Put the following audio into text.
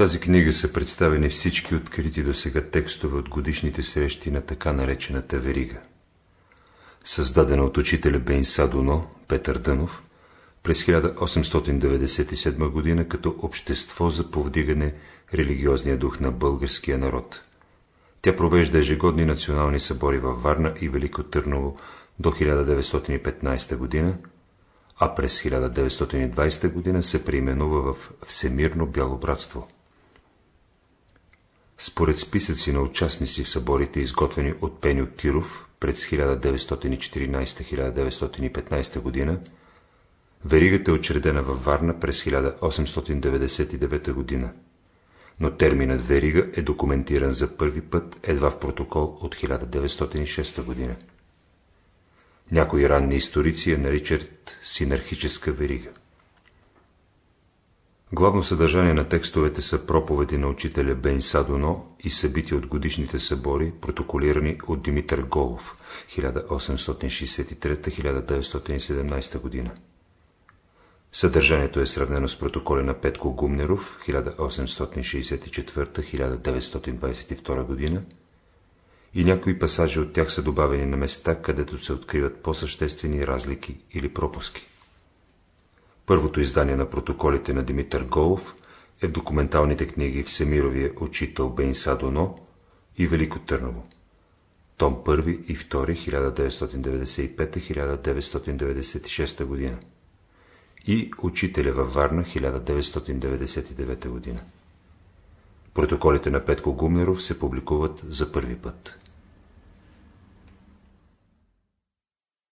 тази книга са представени всички открити до сега текстове от годишните срещи на така наречената верига. Създадена от учителя Бейнса Дуно, Петър Дънов, през 1897 г. като общество за повдигане религиозния дух на българския народ. Тя провежда ежегодни национални събори във Варна и Велико Търново до 1915 г., а през 1920 г. се преименува в Всемирно Бяло братство. Според списъци на участници в съборите, изготвени от Пеню Киров през 1914-1915 г., веригата е учредена във Варна през 1899 г., но терминът верига е документиран за първи път едва в протокол от 1906 г. Някои ранни историци я наричат синархическа верига. Главно съдържание на текстовете са проповеди на учителя Бен Садоно и събития от годишните събори, протоколирани от Димитър Голов 1863-1917 година. Съдържанието е сравнено с протоколи на Петко Гумнеров 1864-1922 година и някои пасажи от тях са добавени на места, където се откриват по-съществени разлики или пропуски. Първото издание на протоколите на Димитър Голов е в документалните книги Всемировия учител Бейн Садоно и Велико Търново. Том 1 и 2 1995-1996 година и Учителя във Варна 1999 година. Протоколите на Петко Гумнеров се публикуват за първи път.